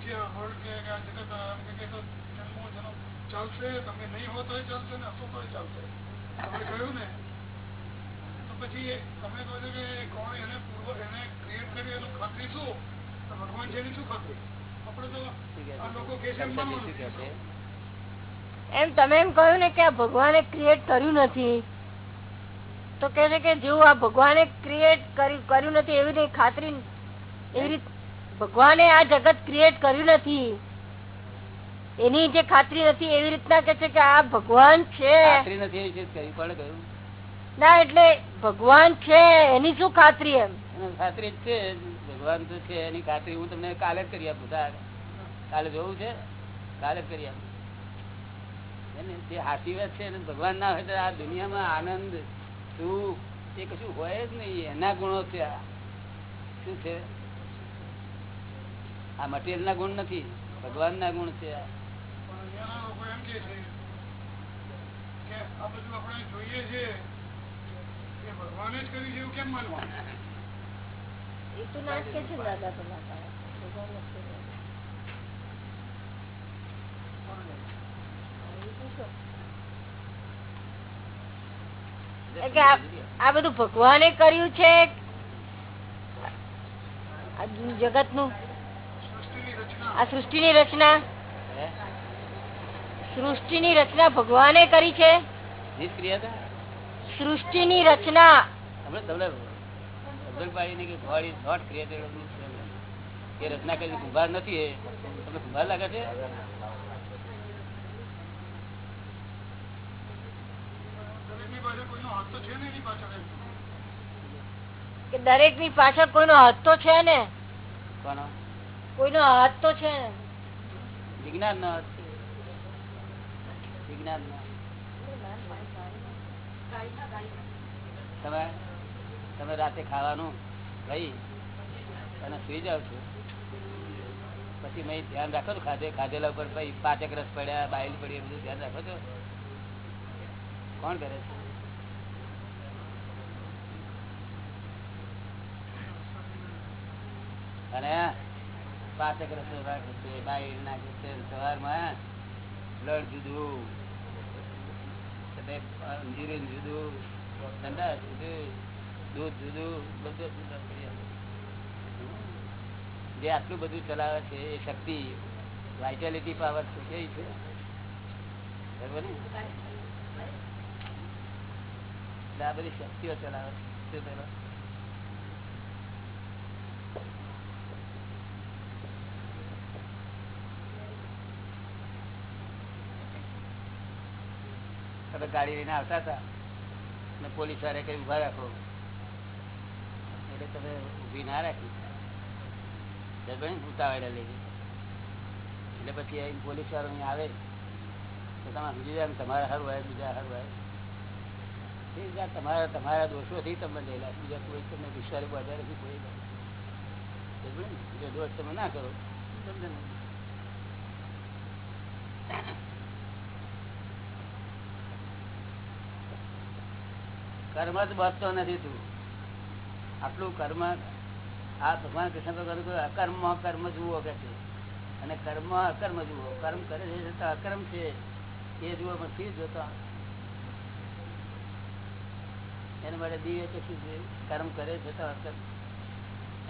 છે વર્લ્ડ જગત કે તો જન્મો જન્મ. ચાલશે તમે નહીં હો તો ચાલશે ને હશો તો ચાલશે. તમે કહ્યું ને? તો પછી તમે કહો છો કે કોણ એને પૂર્વ એને ક્રિએટ કર્યું એનું ખાતરી શું? તો ભગવાન છે શું ખાતરી? આપણે તો આ લોકો કે છે એમ તમે એમ કહ્યું ને કે આ ભગવાને ક્રિએટ કર્યું નથી તો કે છે કે જેવું આ ભગવાને ક્રિએટ કર્યું નથી એવી રીતે ખાતરી એવી રીતે ભગવાને આ જગત ક્રિએટ કર્યું નથી. એની જે ખાતરી નથી એવી રીતના કે છે કે આ ભગવાન છે. ના એટલે ભગવાન છે એની શું ખાતરી એમ? ખાતરી છે ભગવાન તો છે એની ખાતરી હું તમને કાલે જ કરી આપું કાલે જોવું છે? કાલે જ કરી આપું. જે હાથી વાત છે ભગવાન ના હોય તો આ દુનિયામાં આનંદ સુખ એ કશું હોય જ નહીં એના ગુણો છે આ. શું છે? આ મટીરિયલ ના ગુણ નથી ભગવાન ના ગુણ છે આ. પણ લોકો એમ કે છે કે આ બધું આપણે જોઈએ છે એ ભગવાને જ કર્યું છે એવું કેમ માનવા એ તો કે છે દાદા પેલા આ બધું ભગવાને કર્યું છે? જગતનું આ સૃષ્ટિ ની રચના? સૃષ્ટિની રચના ભગવાને કરી છે. નિષ્ક્રિયતા સૃષ્ટિની રચના. તમને કે. એ રચના કરી કુંભાર નથી તમને કુંભાર લાગે છે? હાથ દરેકની પાછળ કોઈનો હાથ તો છે ને? કોનો? કોઈનો હાથ તો છે વિજ્ઞાન નો તમે રાતે ખાવાનું ભાઈ અને સુઈ જાવ છો. પછી મેં ધ્યાન રાખો ને ખાધે, ખાધેલા ઉપર ભાઈ પાચક રસ પડ્યા બાયલ પડી બધું ધ્યાન રાખો છો? કોણ કરે છે? અને પાચક રસ રાખે છે બાયલ નાખે છે, સવારમાં બ્લડ જુદું જે આટલું બધું ચલાવે છે એ શક્તિ વાઇટાલિટી પાવર છે કેવી છે? બરોબર ને? આ બધી શક્તિઓ ચલાવે છે. તમે ગાડી લઈને આવતા હતા. અને પોલીસ વાળે કઈ ઊભા રાખો. એટલે તમે ઊભી ના રાખી. જગણી ઉતાવળે લઈ એટલે પછી અહીં પોલીસ વાળો અહીં આવે. તો તમે સમજી જાય તમારા સારું હોય, બીજા સારું હોય. આ તમારા તમારા દોષોથી તમે લેલા બીજા કોઈ તમને વિશ્વાસ વધારે નથી, કોઈ? જો દોષ તમે ના કરો. સમજ્યો કર્મ જ બચતો નથી તું. આટલું કર્મ, આ ભગવાન કૃષ્ણ ભગવાન અકર્મ કર્મ જુઓ કે છે. અને કર્મ, અકર્મ જુઓ. કર્મ કરે છે છતાં અકર્મ છે. એ જુઓ, પણ શી જોતો એના માટે દિવ્ય ચક્ષુ છે કર્મ કરે છે તો અકર્મ.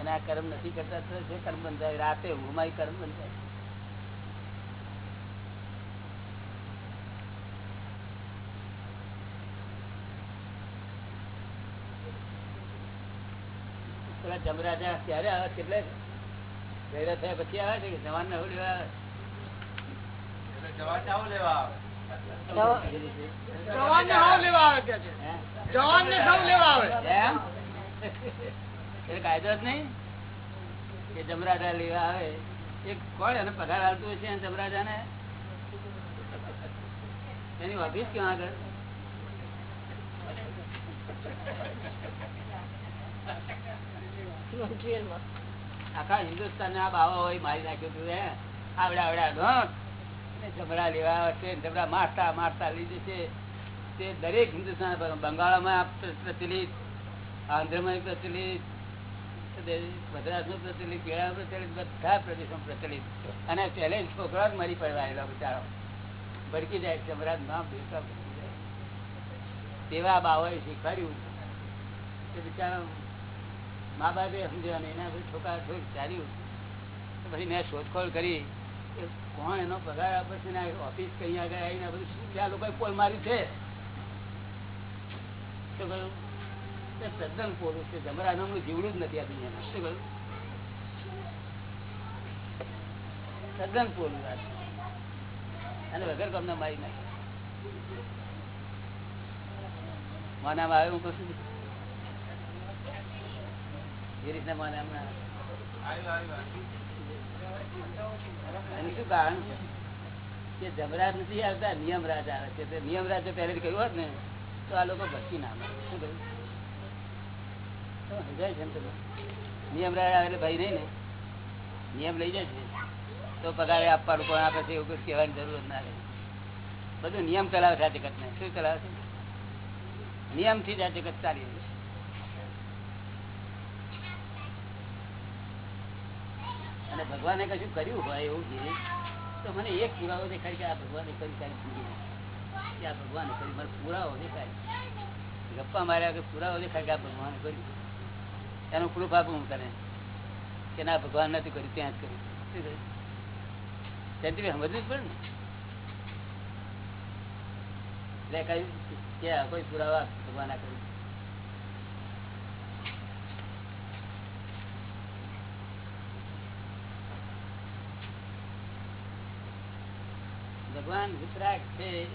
અને આ કર્મ નથી કરતા તો છે કર્મ બંધાય. રાતે ઊંઘમાં કર્મ બંધાય પેલા જમરાજા ક્યારે આવે કેટલે? ગયડા થયા પછી આવે છે કે જવાન ને લેવા આવે? જવાન લેવા આવે. જવાન ને સૌ લેવા આવે કે છે? જવાન ને સૌ લેવા આવે. એમ? એ કાયદો જ નહીં કે જમરાજા લેવા આવે. એક કોણ એને પગાર હાલતું હશે જમરાજા ને એની ઓફિસ ક્યાં આગળ? મોન્ટ્રીયલમાં. આખા હિન્દુસ્તાન આ બાવા હોય, મારી નાખ્યું હતું હે? આવડા આવડા ઢોંક લેવા છે જમરા મારતા મારતા લીધે છે તે દરેક હિન્દુસ્તાન બંગાળમાં પ્રચલિત, આંધ્રમાં પ્રચલિત મદ્રાસમાં પ્રચલિત કેળા પ્રચલિત, બધા પ્રદેશો પ્રચલિત. અને ચેલેન્જ છોકરા જ મરી પડવાયેલો બિચારો ભડકી જાય જમરાજમાં દેવતા ભડકી જાય. તેવા બાવાએ શીખવાડ્યું. કે બિચારા મા બાપે સમજ્યા એના પછી છોકરા થોડીક ચાલ્યું. પછી મેં શોધખોળ કરી કોણ એનો પગાર આપે છે ને ઓફિસ કઈ આગળ આવીને બધું શું ત્યાં લોકોએ પોલ માર્યું છે. શું કહ્યું તદ્દન પોલું છે. જમરા નામનું જીવડું જ નથી આ દુનિયામાં. શું કહ્યું, તદ્દન પોલું વાત અને વગર તમને મારી નાખે. માનામાં આવ્યું કશું એ રીતના માનામાં આવ્યું આવ્યું એનું શું કારણ કે જમરાજ નથી આવતા નિયમરાજ આવે છે. તે નિયમરાજ જો પહેલેથી કહ્યું હોત ને તો આ લોકો ભટકી ના મારે. શું કહ્યું? સમજાય છે તમે નિયમરાજ આવે એટલે ભાઈ નહીં ને? નિયમ લઈ જાય છે. તો પગારે આપવાનું પણ આપે છે એવું કઈ કહેવાની જરૂર ના રહે. બધું નિયમ ચલાવે છે આ જગતને શું ચલાવે છે? નિયમથી જ આ જગત ચાલી રહ્યું છે અને ભગવાને કશું કર્યું હોય એવું છે? તો મને એક પુરાવો દેખાય કે આ ભગવાને કરી કાંઈ જિંદગી કે આ ભગવાને કરી, મારે પુરાવો દેખાય. ગપ્પા માર્યા કે પુરાવો દેખાય કે આ ભગવાને કર્યું. એનો પ્રૂફ આપું હું તને, કે ના, ભગવાન નથી કર્યું, ત્યાં જ કર્યું. ત્યાંથી સમજવું જ પડે ને. એટલે કહ્યું કે કોઈ પુરાવા ભગવાન આ કર્યું. ભગવાન વિતરાગ છે.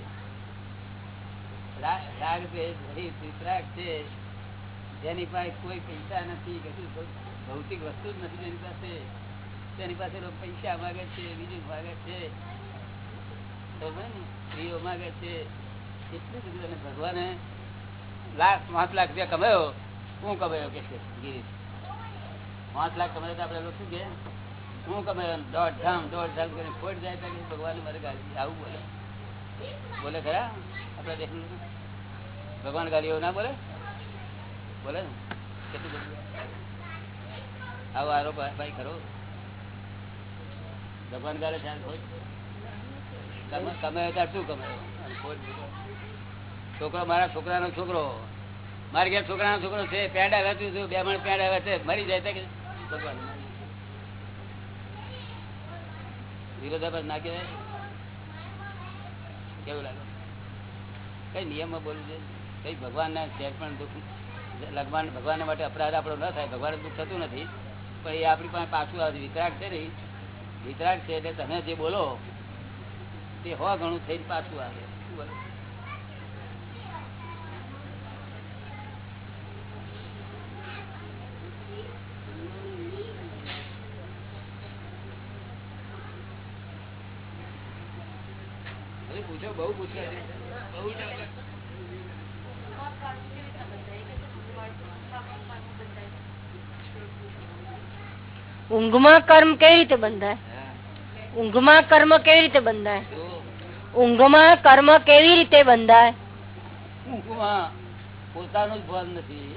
રાગ વિતરાગ છે. જેની પાસે કોઈ પૈસા નથી, કશું ભૌતિક વસ્તુ જ નથી જેની પાસે. તેની પાસે પૈસા માગે છે, બીજું માગે છે. સ્ત્રીઓ માગે છે. એટલું બધું ભગવાને લાખ, પાંચ લાખ રૂપિયા કમાયો. હું કમાયો કે પાંચ લાખ કમાયો તો લોકો શું કે? હું કમાયો દોઢ ધામ દોઢ ધામ કરીને ખોટ જાય ત્યાં ભગવાન મારે ગાડી આવું બોલે. બોલે ખરા? આપડે દેખનું ભગવાન ગાડી ના બોલે? બોલે કેટલું બધું આવો આરોપ ભાઈ ખરો. ભગવાન ગાડે આ ખોટ. શું કમાયો. છોકરો મારા છોકરાનો છોકરો. મારી ઘેર છોકરાનો છોકરો છે, પેડા વેચું છું, બે મણ પેડા વેચે, મરી જાય ભગવાન. વિરોધાભાસ ના કહેવાય? કેવું લાગે? કઈ નિયમમાં બોલવું છે કઈ ભગવાનના પણ દુઃખ ભગવાન માટે અપરાધ આપણો ન થાય ભગવાન દુઃખ થતું નથી, પણ એ આપણી પાસે પાછું આવે વિતરાગ છે ને વિતરાગ છે એટલે તમે જે બોલો, તે હો ઘણું થઈને પાછું આવે શું બોલો હજુ પૂછો બહુ પૂછો બહુ ઊંઘમાં કર્મ કેવી રીતે બંધાય. ઊંઘમાં કર્મ કેવી રીતે બંધાય? ઊંઘમાં કર્મ કેવી રીતે બંધાય? ઊંઘમાં પોતાનું જ ભાન નથી.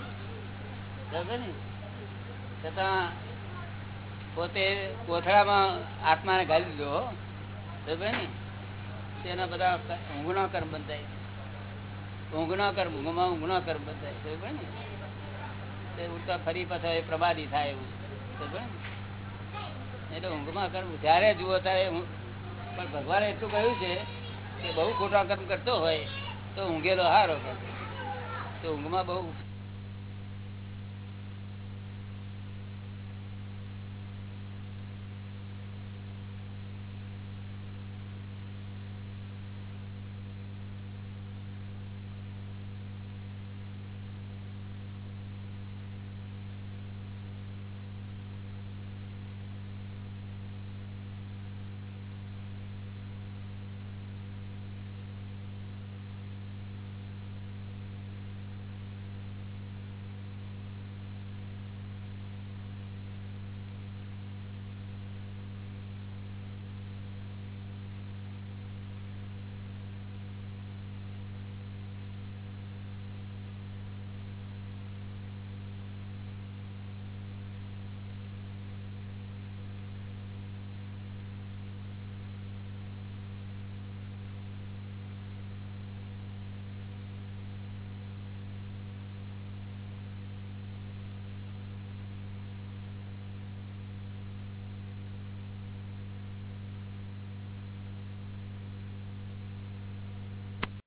છતાં પોતે કોથળામાં આત્માને ગાલી દીધો ને? તેના બધા ઊંઘના કર્મ બંધાય. ઊંઘના કર્મ ઊંઘમાં ઊંઘના કર્મ બંધાય ને ઉડતા ફરી પાછા એ પ્રમાદી થાય એવું એટલે ઊંઘમાં કર્મ જ્યારે જુઓ ત્યારે પણ ભગવાને એટલું કહ્યું છે કે બહુ ખોટા કર્મ કરતો હોય, તો ઊંઘેલો હારો કરે તો ઊંઘમાં બહુ